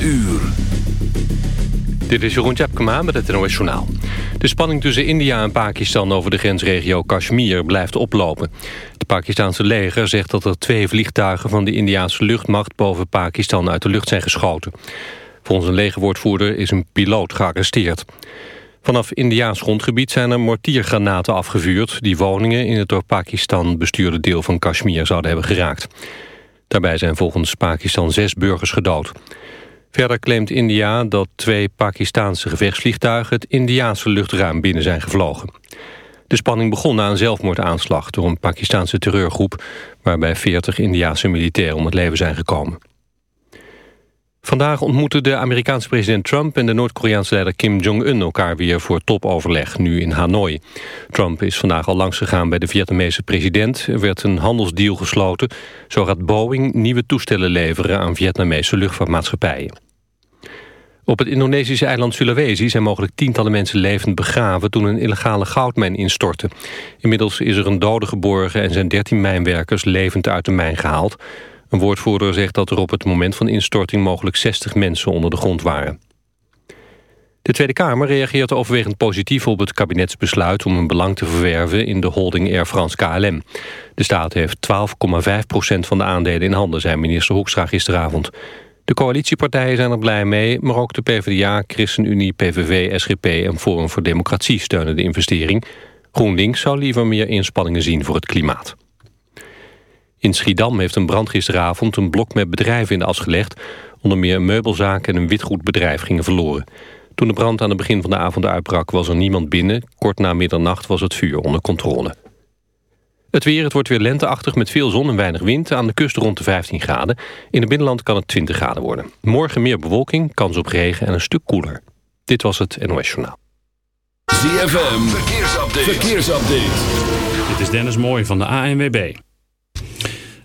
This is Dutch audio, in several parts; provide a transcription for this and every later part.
uur. Dit is Jeroen Tjepkema met het NOS. De spanning tussen India en Pakistan over de grensregio Kashmir blijft oplopen. Het Pakistanse leger zegt dat er twee vliegtuigen van de Indiaanse luchtmacht boven Pakistan uit de lucht zijn geschoten. Volgens een legerwoordvoerder is een piloot gearresteerd. Vanaf Indiaans grondgebied zijn er mortiergranaten afgevuurd... die woningen in het door Pakistan bestuurde deel van Kashmir zouden hebben geraakt. Daarbij zijn volgens Pakistan zes burgers gedood. Verder claimt India dat twee Pakistaanse gevechtsvliegtuigen... het Indiaanse luchtruim binnen zijn gevlogen. De spanning begon na een zelfmoordaanslag door een Pakistaanse terreurgroep... waarbij 40 Indiaanse militairen om het leven zijn gekomen. Vandaag ontmoeten de Amerikaanse president Trump en de Noord-Koreaanse leider Kim Jong-un elkaar weer voor topoverleg, nu in Hanoi. Trump is vandaag al langs gegaan bij de Vietnamese president. Er werd een handelsdeal gesloten. Zo gaat Boeing nieuwe toestellen leveren aan Vietnamese luchtvaartmaatschappijen. Op het Indonesische eiland Sulawesi zijn mogelijk tientallen mensen levend begraven toen een illegale goudmijn instortte. Inmiddels is er een dode geborgen en zijn 13 mijnwerkers levend uit de mijn gehaald. Een woordvoerder zegt dat er op het moment van instorting mogelijk 60 mensen onder de grond waren. De Tweede Kamer reageert overwegend positief op het kabinetsbesluit om een belang te verwerven in de holding Air France KLM. De staat heeft 12,5% van de aandelen in handen, zei minister Hoekstra gisteravond. De coalitiepartijen zijn er blij mee, maar ook de PvdA, ChristenUnie, PVV, SGP en Forum voor Democratie steunen de investering. GroenLinks zou liever meer inspanningen zien voor het klimaat. In Schiedam heeft een brand gisteravond een blok met bedrijven in de as gelegd. Onder meer een meubelzaak en een witgoedbedrijf gingen verloren. Toen de brand aan het begin van de avond uitbrak was er niemand binnen. Kort na middernacht was het vuur onder controle. Het weer, het wordt weer lenteachtig met veel zon en weinig wind. Aan de kust rond de 15 graden. In het binnenland kan het 20 graden worden. Morgen meer bewolking, kans op regen en een stuk koeler. Dit was het NOS Journaal. ZFM, verkeersupdate. verkeersupdate. Dit is Dennis Mooij van de ANWB.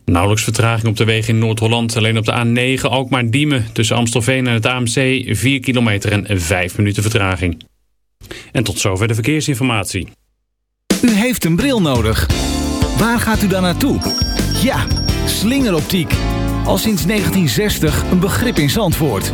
Nauwelijks vertraging op de wegen in Noord-Holland. Alleen op de A9 Alkmaar-Diemen tussen Amstelveen en het AMC 4 kilometer en 5 minuten vertraging. En tot zover de verkeersinformatie. U heeft een bril nodig. Waar gaat u dan naartoe? Ja, slingeroptiek. Al sinds 1960 een begrip in Zandvoort.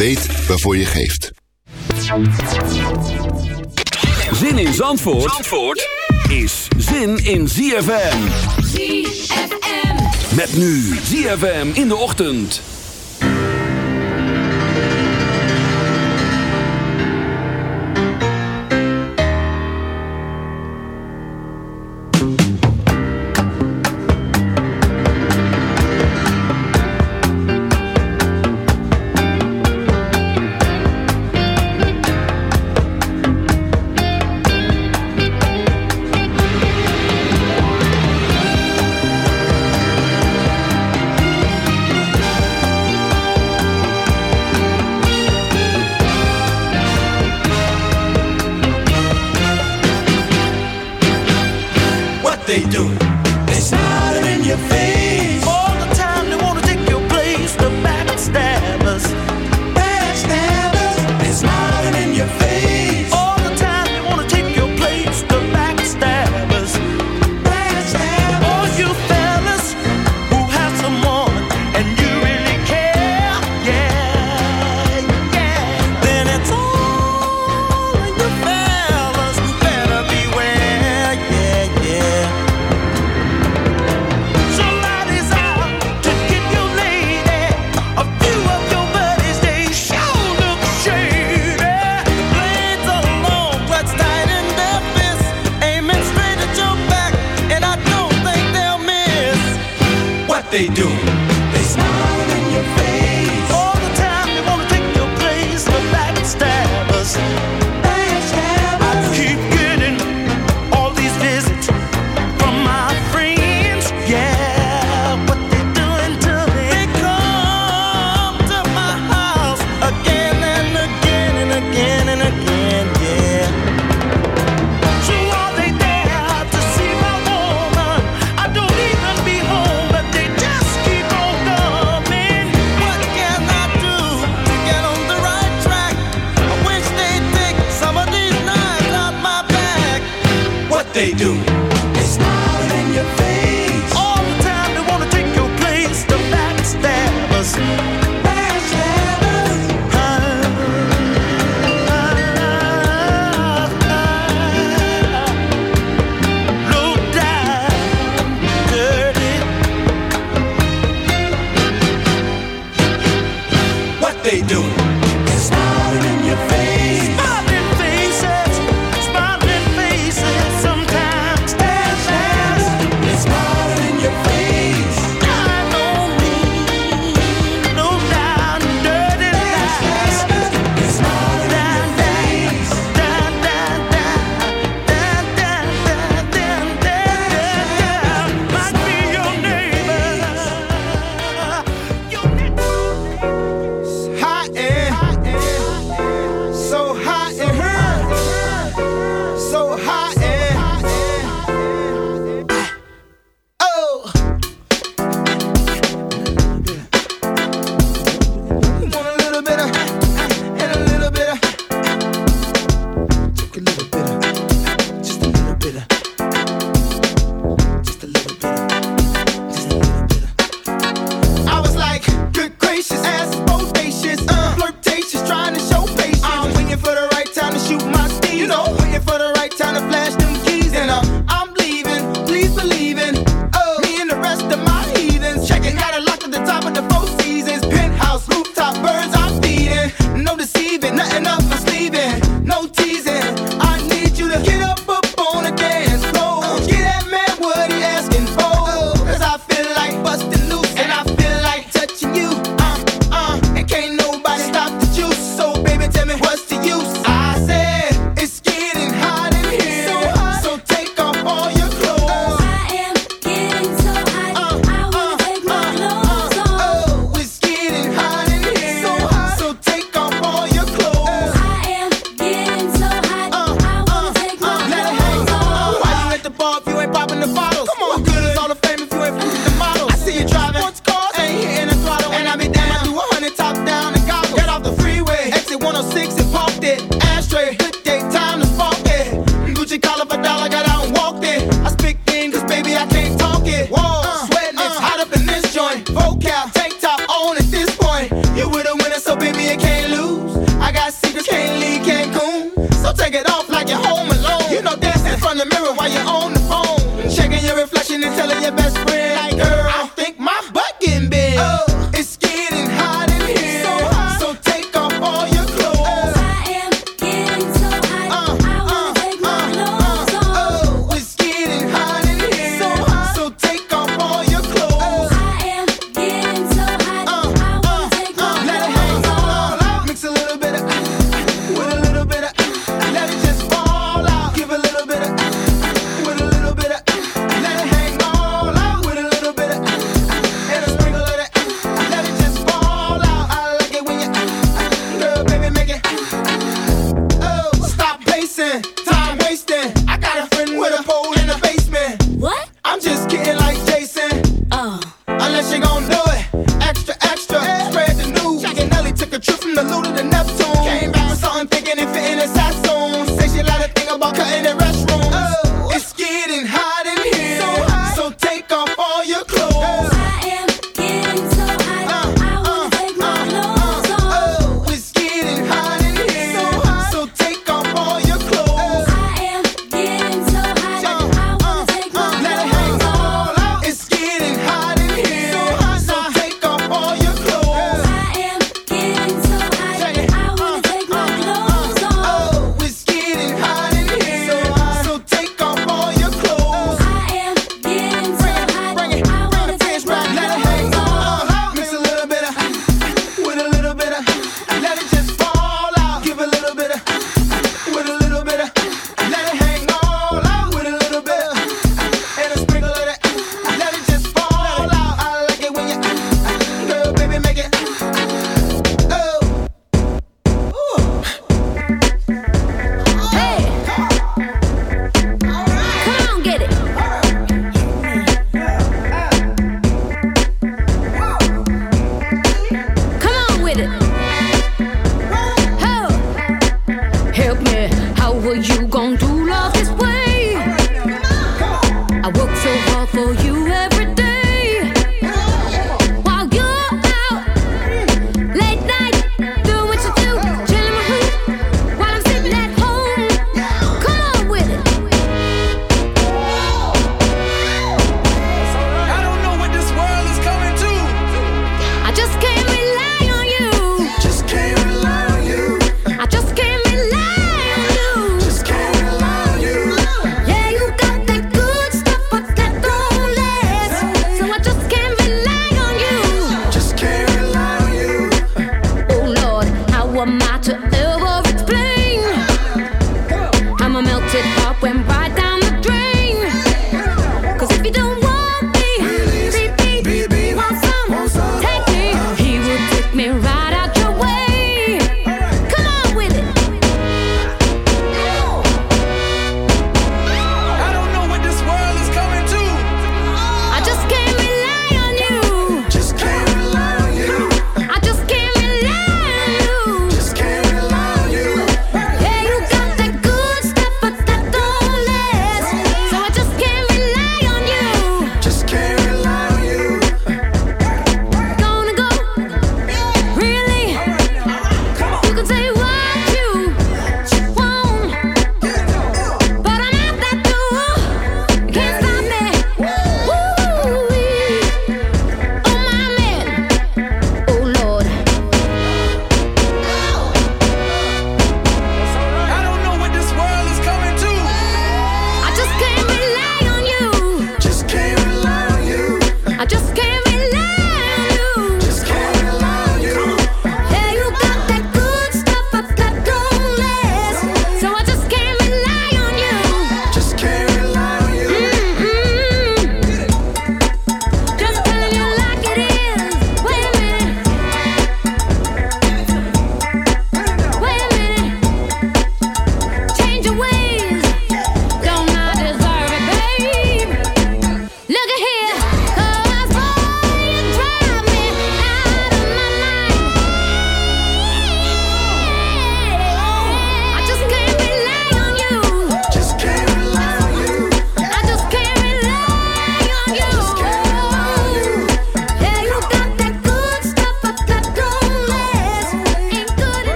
Weet waarvoor je geeft. Zin in Zandvoort, Zandvoort is zin in ZFM. ZFM. Met nu ZFM in de ochtend.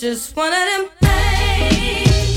just one of them things.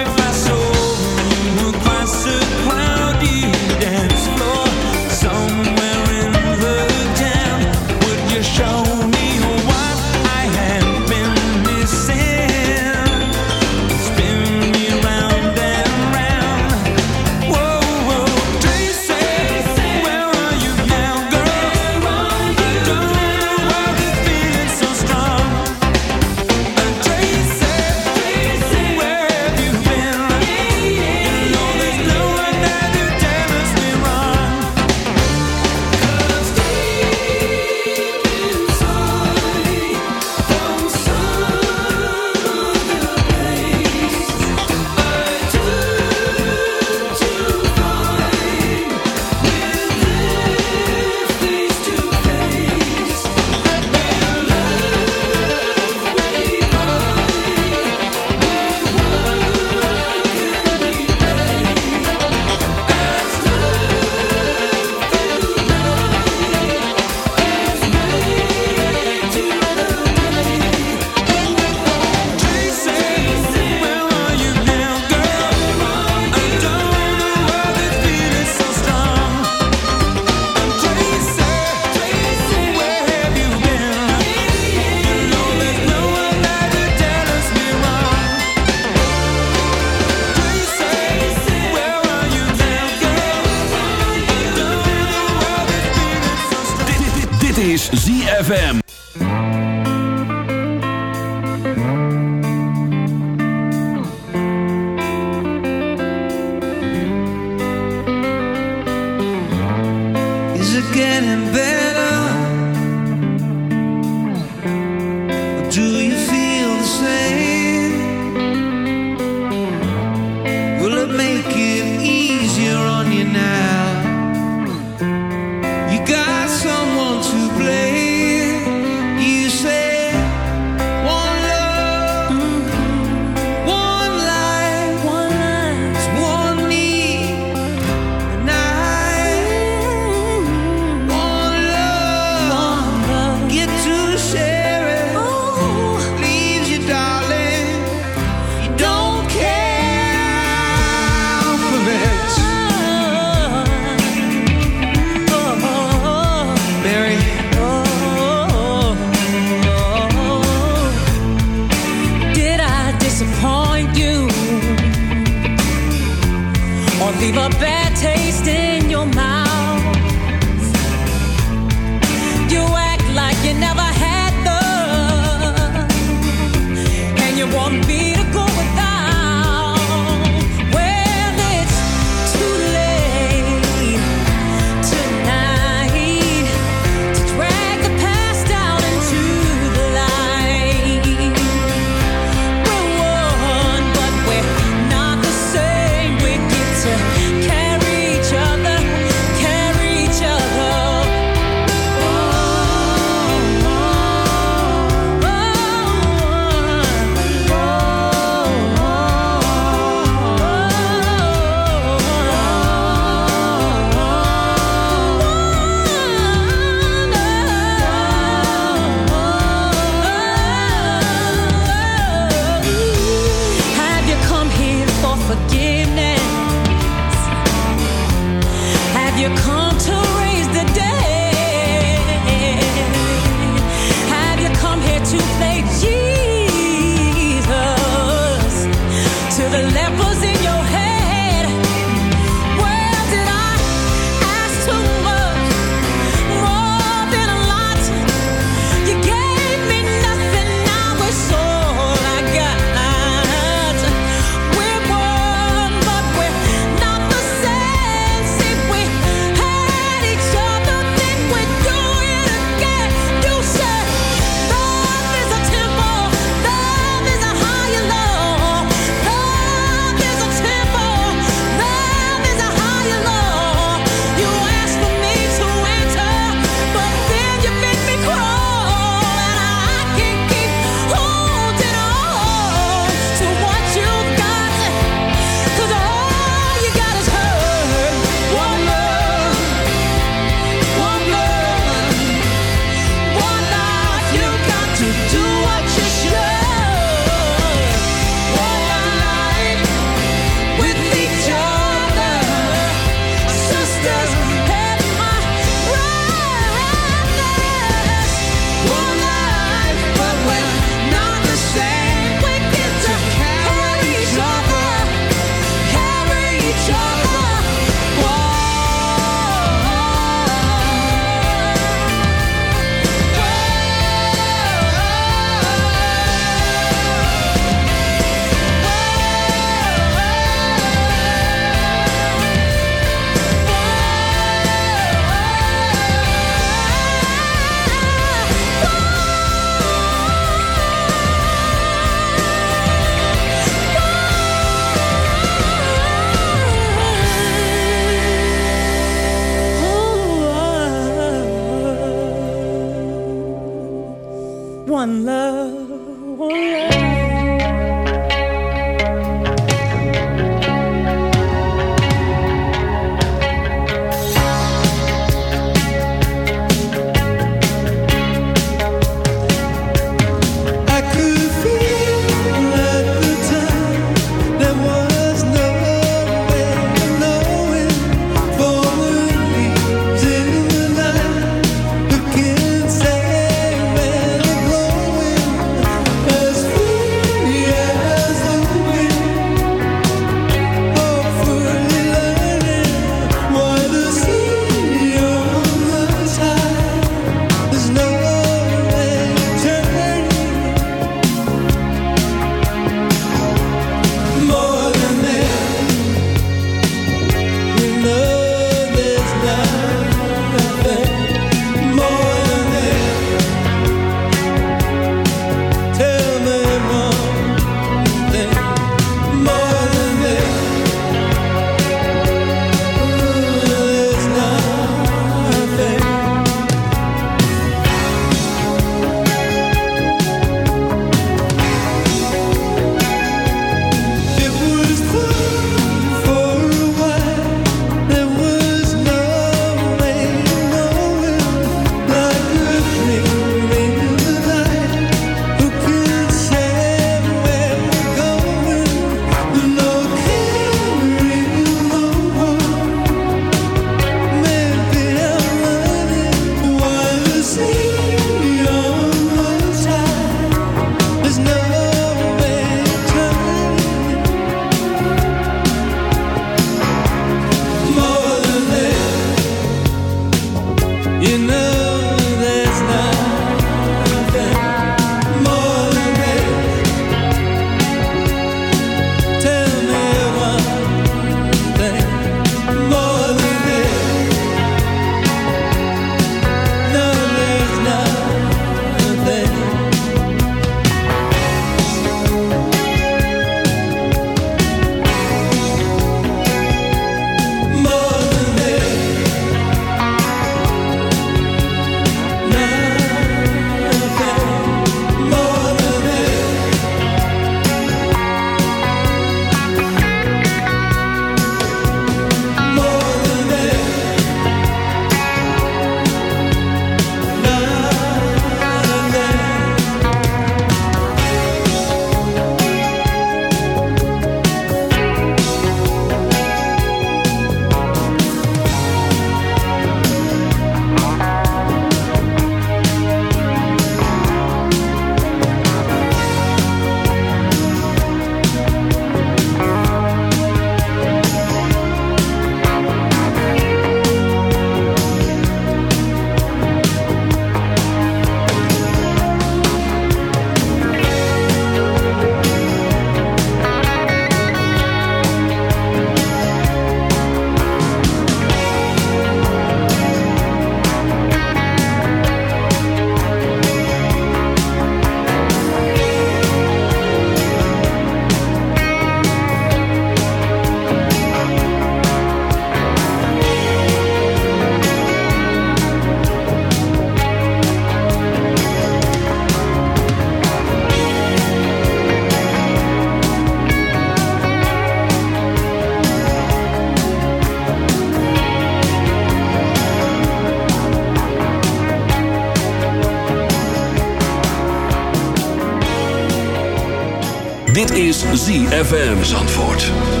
Is ZFM Zandvoort.